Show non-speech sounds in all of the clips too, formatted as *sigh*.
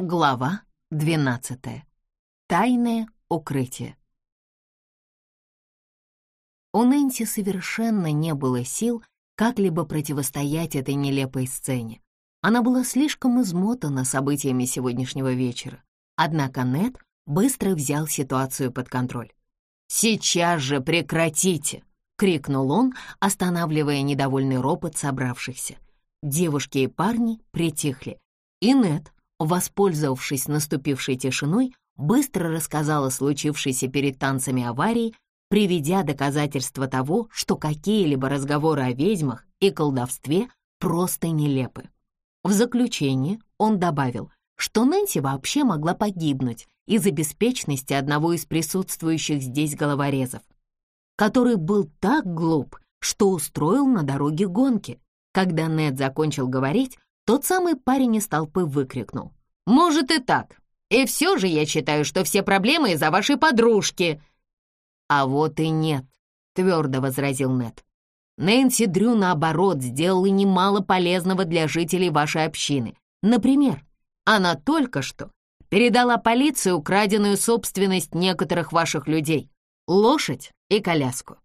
Глава 12. Тайное укрытие. У Нэнси совершенно не было сил как-либо противостоять этой нелепой сцене. Она была слишком измотана событиями сегодняшнего вечера. Однако Нед быстро взял ситуацию под контроль. «Сейчас же прекратите!» — крикнул он, останавливая недовольный ропот собравшихся. Девушки и парни притихли, и Нед воспользовавшись наступившей тишиной, быстро рассказала случившейся перед танцами аварии, приведя доказательства того, что какие-либо разговоры о ведьмах и колдовстве просто нелепы. В заключение он добавил, что Нэнси вообще могла погибнуть из-за беспечности одного из присутствующих здесь головорезов, который был так глуп, что устроил на дороге гонки. Когда Нед закончил говорить, тот самый парень из толпы выкрикнул. «Может и так. И все же я считаю, что все проблемы из-за вашей подружки». «А вот и нет», — твердо возразил Нед. «Нэнси Дрю, наоборот, сделала немало полезного для жителей вашей общины. Например, она только что передала полиции украденную собственность некоторых ваших людей — лошадь и коляску».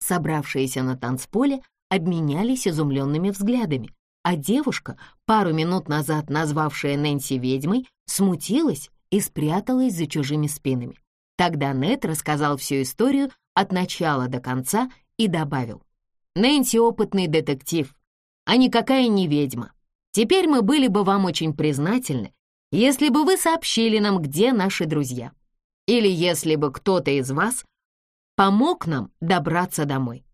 Собравшиеся на танцполе обменялись изумленными взглядами а девушка, пару минут назад назвавшая Нэнси ведьмой, смутилась и спряталась за чужими спинами. Тогда Нет рассказал всю историю от начала до конца и добавил. «Нэнси — опытный детектив, а никакая не ведьма. Теперь мы были бы вам очень признательны, если бы вы сообщили нам, где наши друзья. Или если бы кто-то из вас помог нам добраться домой».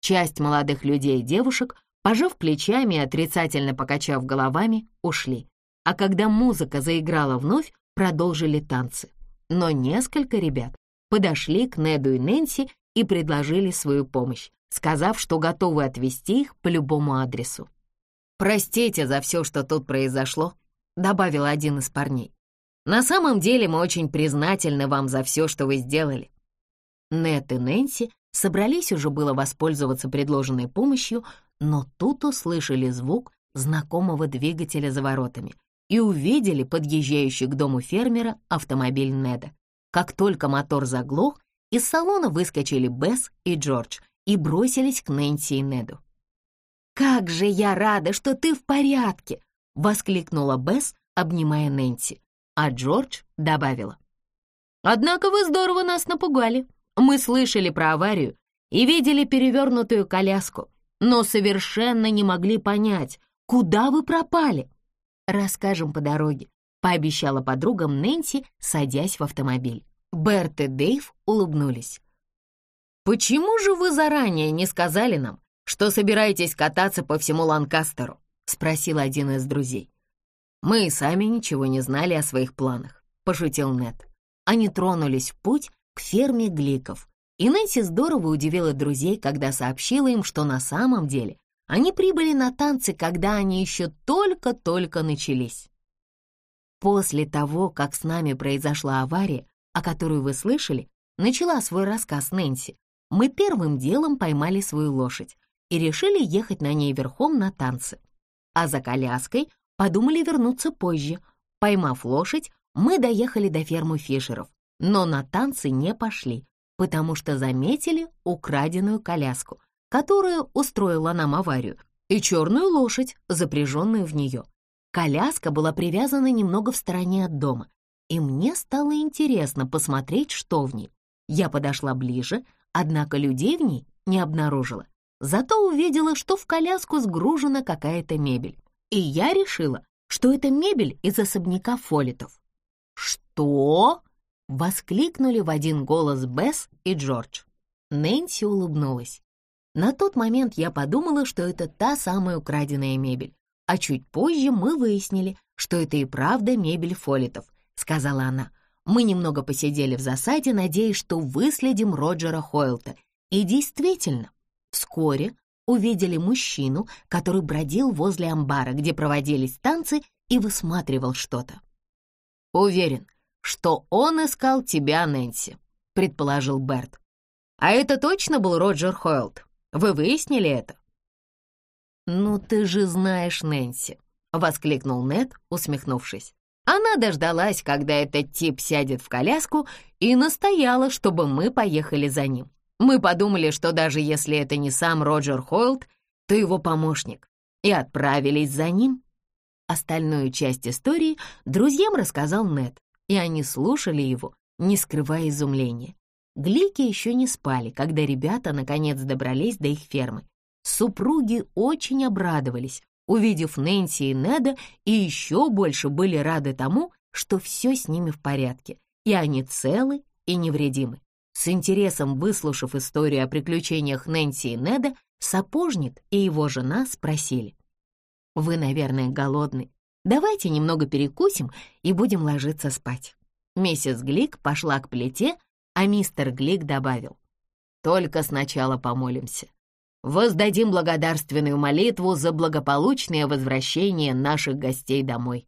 Часть молодых людей и девушек Пожав плечами и отрицательно покачав головами, ушли. А когда музыка заиграла вновь, продолжили танцы. Но несколько ребят подошли к Неду и Нэнси и предложили свою помощь, сказав, что готовы отвезти их по любому адресу. «Простите за все, что тут произошло», — добавил один из парней. «На самом деле мы очень признательны вам за все, что вы сделали». Нед и Нэнси собрались уже было воспользоваться предложенной помощью, но тут услышали звук знакомого двигателя за воротами и увидели подъезжающий к дому фермера автомобиль Неда. Как только мотор заглох, из салона выскочили Бесс и Джордж и бросились к Нэнси и Неду. «Как же я рада, что ты в порядке!» — воскликнула Бесс, обнимая Нэнси, а Джордж добавила. «Однако вы здорово нас напугали. Мы слышали про аварию и видели перевернутую коляску но совершенно не могли понять, куда вы пропали. Расскажем по дороге, пообещала подругам Нэнси, садясь в автомобиль. Берт и Дэйв улыбнулись. «Почему же вы заранее не сказали нам, что собираетесь кататься по всему Ланкастеру?» — спросил один из друзей. «Мы и сами ничего не знали о своих планах», — пошутил Нед. Они тронулись в путь к ферме Гликов, и Нэнси здорово удивила друзей, когда сообщила им, что на самом деле они прибыли на танцы, когда они еще только-только начались. После того, как с нами произошла авария, о которой вы слышали, начала свой рассказ Нэнси, мы первым делом поймали свою лошадь и решили ехать на ней верхом на танцы. А за коляской подумали вернуться позже. Поймав лошадь, мы доехали до фермы Фишеров, но на танцы не пошли, потому что заметили украденную коляску, которая устроила нам аварию, и черную лошадь, запряженную в нее. Коляска была привязана немного в стороне от дома, и мне стало интересно посмотреть, что в ней. Я подошла ближе, однако людей в ней не обнаружила. Зато увидела, что в коляску сгружена какая-то мебель. И я решила, что это мебель из особняка Фолитов. «Что?» Воскликнули в один голос Бесс и Джордж. Нэнси улыбнулась. На тот момент я подумала, что это та самая украденная мебель, а чуть позже мы выяснили, что это и правда мебель Фолитов, сказала она. Мы немного посидели в засаде, надеясь, что выследим Роджера Хойлта. И действительно, вскоре увидели мужчину, который бродил возле амбара, где проводились танцы, и высматривал что-то. Уверен, что он искал тебя, Нэнси», — предположил Берт. «А это точно был Роджер Хойлд? Вы выяснили это?» «Ну ты же знаешь Нэнси», — воскликнул Нед, усмехнувшись. Она дождалась, когда этот тип сядет в коляску, и настояла, чтобы мы поехали за ним. Мы подумали, что даже если это не сам Роджер Хойлд, то его помощник, и отправились за ним. Остальную часть истории друзьям рассказал Нед, и они слушали его, не скрывая изумления. Глики еще не спали, когда ребята наконец добрались до их фермы. Супруги очень обрадовались, увидев Нэнси и Неда, и еще больше были рады тому, что все с ними в порядке, и они целы и невредимы. С интересом выслушав историю о приключениях Нэнси и Неда, сапожник и его жена спросили. «Вы, наверное, голодны. Давайте немного перекусим и будем ложиться спать». Миссис Глик пошла к плите, а мистер Глик добавил. «Только сначала помолимся воздадим благодарственную молитву за благополучное возвращение наших гостей домой.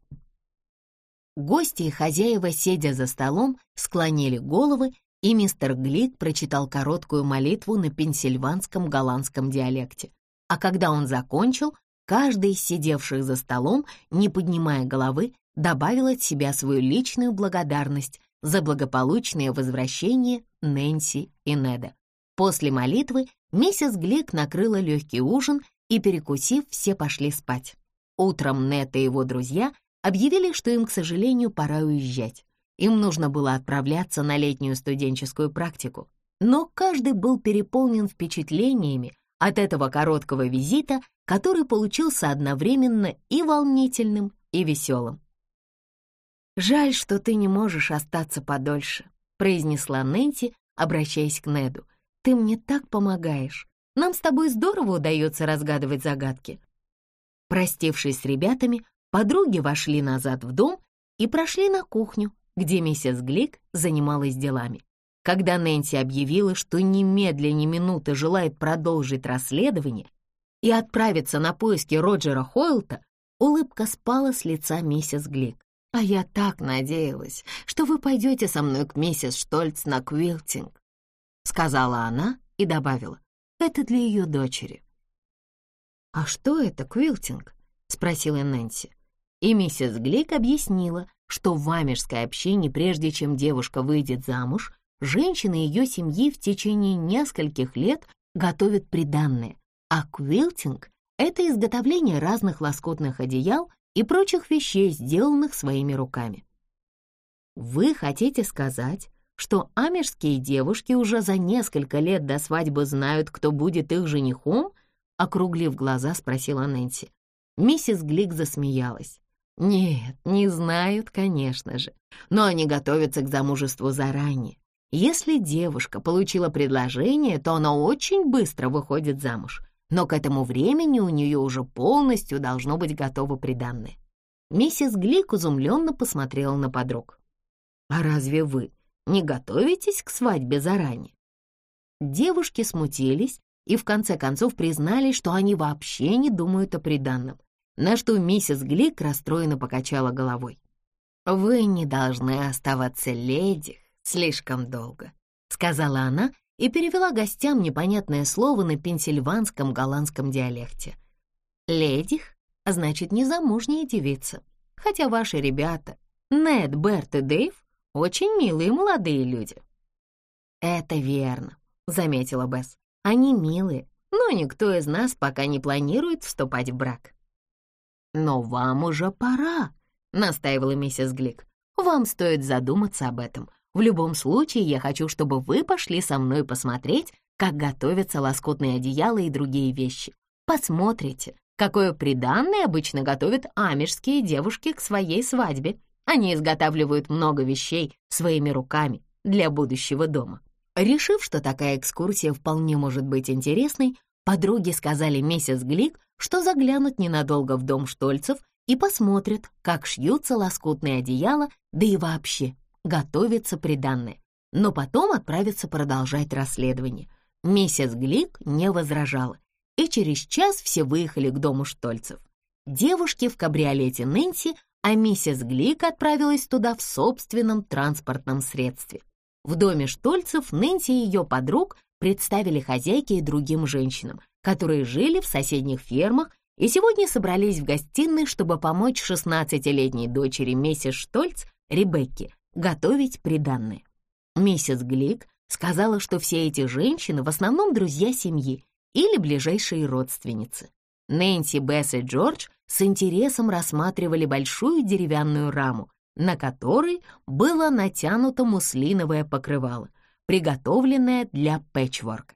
Гости и хозяева, сидя за столом, склонили головы, и мистер Глик прочитал короткую молитву на пенсильванском голландском диалекте. А когда он закончил, каждый из сидевших за столом, не поднимая головы, добавил от себя свою личную благодарность за благополучное возвращение Нэнси и Неда. После молитвы миссис Глик накрыла легкий ужин, и, перекусив, все пошли спать. Утром Нет и его друзья объявили, что им, к сожалению, пора уезжать. Им нужно было отправляться на летнюю студенческую практику. Но каждый был переполнен впечатлениями от этого короткого визита, который получился одновременно и волнительным, и веселым. «Жаль, что ты не можешь остаться подольше», — произнесла Нэнси, обращаясь к Неду. Ты мне так помогаешь. Нам с тобой здорово удается разгадывать загадки». Простившись с ребятами, подруги вошли назад в дом и прошли на кухню, где миссис Глик занималась делами. Когда Нэнси объявила, что немедля ни минуты желает продолжить расследование и отправиться на поиски Роджера Хойлта, улыбка спала с лица миссис Глик. «А я так надеялась, что вы пойдете со мной к миссис Штольц на квилтинг. — сказала она и добавила. «Это для ее дочери». «А что это, квилтинг?» — спросила Нэнси. И миссис Глик объяснила, что в амежской общине, прежде чем девушка выйдет замуж, женщины ее семьи в течение нескольких лет готовят приданное, а квилтинг — это изготовление разных лоскутных одеял и прочих вещей, сделанных своими руками. Вы хотите сказать, что амежские девушки уже за несколько лет до свадьбы знают, кто будет их женихом?» Округлив глаза, спросила Нэнси. Миссис Глик засмеялась. «Нет, не знают, конечно же, но они готовятся к замужеству заранее. Если девушка получила предложение, то она очень быстро выходит замуж, но к этому времени у нее уже полностью должно быть готово приданное». Миссис Глик изумленно посмотрела на подруг. «А разве вы не готовитесь к свадьбе заранее?» Девушки смутились и в конце концов признали, что они вообще не думают о приданном, на что миссис Глик расстроенно покачала головой. «Вы не должны оставаться леди слишком долго», — сказала она и перевела гостям непонятное слово на пенсильванском голландском диалекте. «Ледих» значит незамужняя девица, хотя ваши ребята, Нед, Берт и Дэйв, очень милые молодые люди». «Это верно», — заметила Бесс. «Они милые, но никто из нас пока не планирует вступать в брак». «Но вам уже пора», — настаивала миссис Глик. «Вам стоит задуматься об этом. В любом случае, я хочу, чтобы вы пошли со мной посмотреть, как готовятся лоскутные одеяла и другие вещи. Посмотрите, какое приданное обычно готовят амежские девушки к своей свадьбе. Они изготавливают много вещей своими руками для будущего дома. Решив, что такая экскурсия вполне может быть интересной, подруги сказали миссис Глик, что заглянут ненадолго в дом Штольцев и посмотрят, как шьются лоскутные одеяла, да и вообще готовится приданное. Но потом отправятся продолжать расследование. Миссис Глик не возражала, и через час все выехали к дому Штольцев. Девушки в кабриолете Нэнси а миссис Глик отправилась туда в собственном транспортном средстве. В доме Штольцев Нэнси и ее подруг представили хозяйке и другим женщинам, которые жили в соседних фермах и сегодня собрались в гостиной, чтобы помочь 16-летней дочери миссис Штольц, Ребекке, готовить приданное. Миссис Глик сказала, что все эти женщины в основном друзья семьи или ближайшие родственницы. Нэнси, Бесс и Джордж с интересом рассматривали большую деревянную раму, на которой было натянуто муслиновое покрывало, приготовленное для пэтчворка.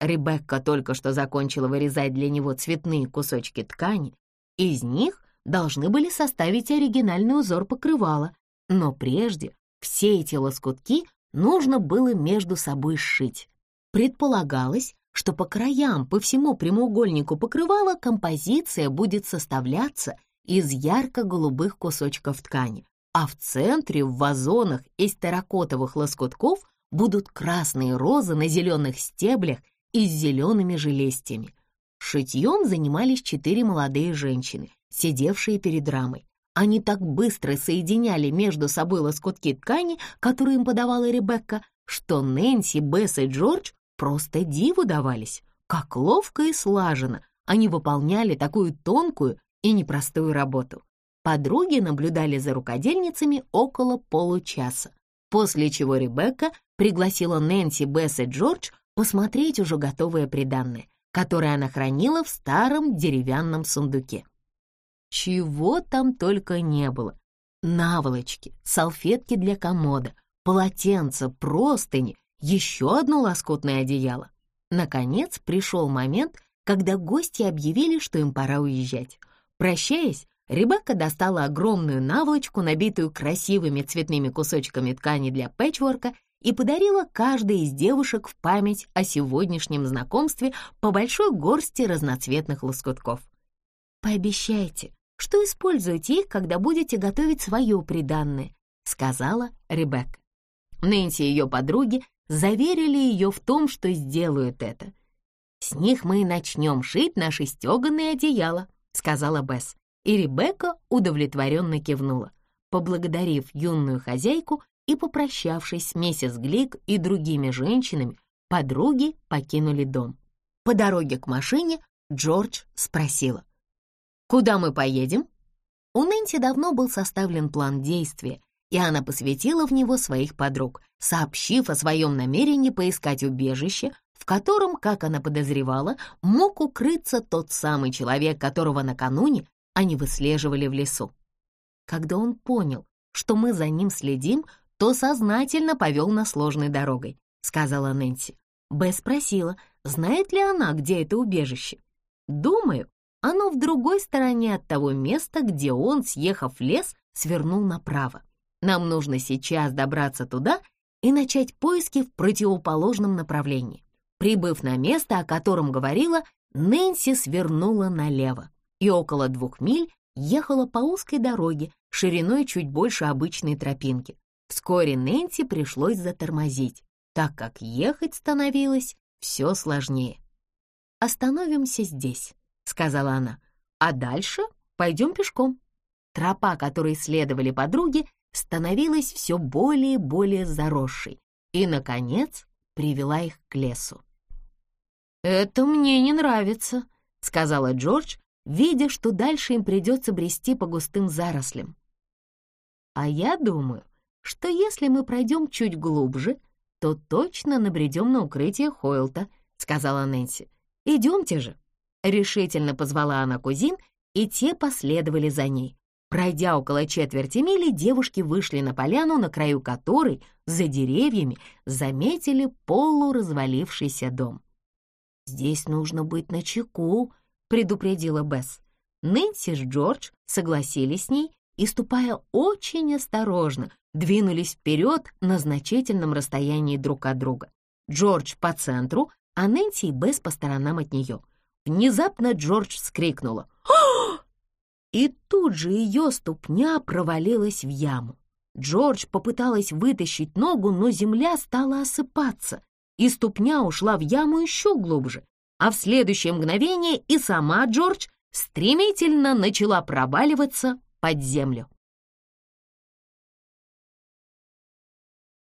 Ребекка только что закончила вырезать для него цветные кусочки ткани. Из них должны были составить оригинальный узор покрывала, но прежде все эти лоскутки нужно было между собой сшить. Предполагалось, что по краям, по всему прямоугольнику покрывала композиция будет составляться из ярко-голубых кусочков ткани, а в центре в вазонах из терракотовых лоскутков будут красные розы на зеленых стеблях и с зелеными же. Шитьем занимались четыре молодые женщины, сидевшие перед рамой. Они так быстро соединяли между собой лоскутки ткани, которые им подавала Ребекка, что Нэнси, Бесс и Джордж просто диву давались. Как ловко и слаженно они выполняли такую тонкую и непростую работу. Подруги наблюдали за рукодельницами около получаса, после чего Ребекка пригласила Нэнси, Бесс и Джордж посмотреть уже готовое приданное, которое она хранила в старом деревянном сундуке. Чего там только не было. Наволочки, салфетки для комода, полотенца, простыни, еще одно лоскутное одеяло. Наконец пришел момент, когда гости объявили, что им пора уезжать. Прощаясь, Ребекка достала огромную наволочку, набитую красивыми цветными кусочками ткани для пэтчворка, и подарила каждой из девушек в память о сегодняшнем знакомстве по большой горсти разноцветных лоскутков. «Пообещайте, что используете их, когда будете готовить свое приданное», сказала Ребекка. Нэнси и ее подруги заверили ее в том, что сделают это. «С них мы и начнем шить наши стеганые одеяла», сказала Бесс, и Ребекка удовлетворенно кивнула. Поблагодарив юную хозяйку, и, попрощавшись с миссис Глик и другими женщинами, подруги покинули дом. По дороге к машине Джордж спросила, «Куда мы поедем?» У Нэнси давно был составлен план действия, и она посвятила в него своих подруг, сообщив о своем намерении поискать убежище, в котором, как она подозревала, мог укрыться тот самый человек, которого накануне они выслеживали в лесу. Когда он понял, что мы за ним следим, то сознательно повел на сложной дорогой», — сказала Нэнси. Бесс спросила, знает ли она, где это убежище. «Думаю, оно в другой стороне от того места, где он, съехав в лес, свернул направо. Нам нужно сейчас добраться туда и начать поиски в противоположном направлении». Прибыв на место, о котором говорила, Нэнси свернула налево и около двух миль ехала по узкой дороге шириной чуть больше обычной тропинки. Вскоре Нэнси пришлось затормозить, так как ехать становилось все сложнее. «Остановимся здесь», — сказала она, «а дальше пойдем пешком». Тропа, которой следовали подруги, становилась все более и более заросшей и, наконец, привела их к лесу. «Это мне не нравится», — сказала Джордж, видя, что дальше им придется брести по густым зарослям. «А я думаю, что если мы пройдем чуть глубже, то точно набредем на укрытие Хойлта», — сказала Нэнси. «Идемте же». Решительно позвала она кузин, и те последовали за ней. Пройдя около четверти мили, девушки вышли на поляну, на краю которой, за деревьями, заметили полуразвалившийся дом. «Здесь нужно быть начеку», — предупредила Бесс. Нэнси с Джордж согласились с ней и, ступая очень осторожно, двинулись вперед на значительном расстоянии друг от друга. Джордж по центру, а Нэнси и Бесс по сторонам от нее. Внезапно Джордж вскрикнула. *gasps* И тут же ее ступня провалилась в яму. Джордж попыталась вытащить ногу, но земля стала осыпаться, и ступня ушла в яму еще глубже. А в следующее мгновение и сама Джордж стремительно начала проваливаться под землю.